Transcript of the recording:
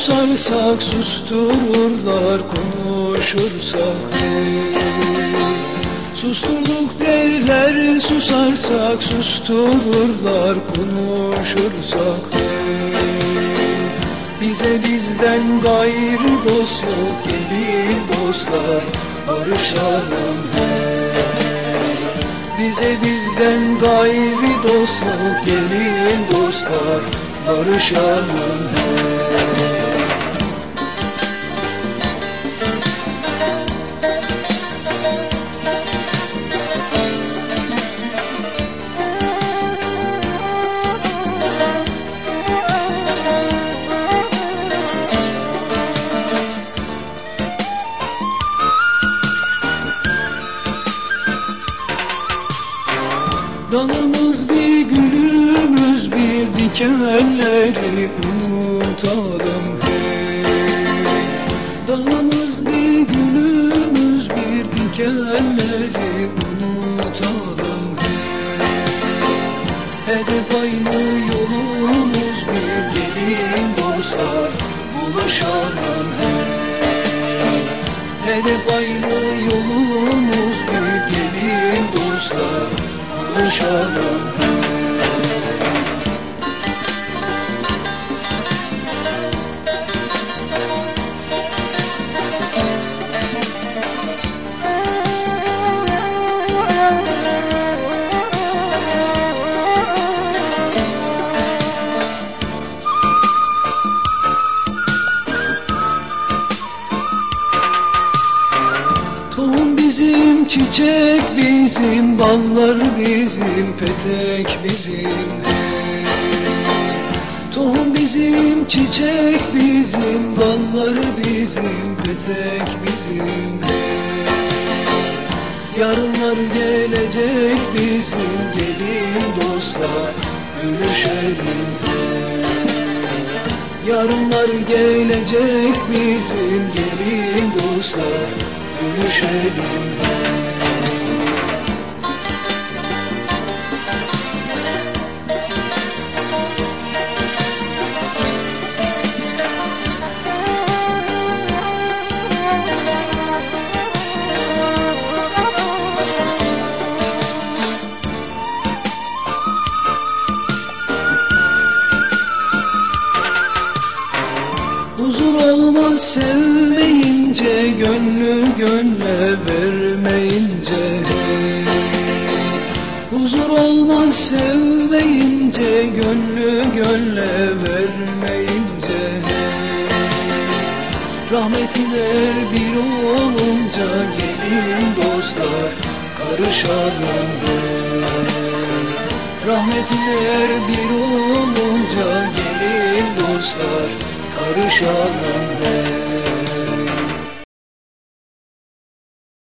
susarsak sustururlar konuşursak Susturduk derler susarsak sustururlar konuşursak Bize bizden gayrı dost yok gelin dostlar barışalım Bize bizden gayrı dost yok gelin dostlar barışalım Dalımız bir gülümüz bir dikenleri unutalım hey. Dalımız bir gülümüz bir dikenleri unutalım hey. Hedef aynı yolumuz bir gelin dostlar buluşalım hey. Hedef aynı yolumuz buluşalım Tohum bizim, çiçek bizim, ballar bizim, petek bizim. Tohum bizim, çiçek bizim, ballar bizim, petek bizim. Yarınlar gelecek bizim, gelin dostlar, görüşelim. Yarınlar gelecek bizim, gelin dostlar, görüşelim. Huzur olmaz sevmeyince Gönlü gönle vermeyince. Huzur olmaz sevmeyince Gönlü gönle vermeyince. Rahmetler bir olunca Gelin dostlar karışalım Rahmetler bir olunca gelin dostlar karışalım be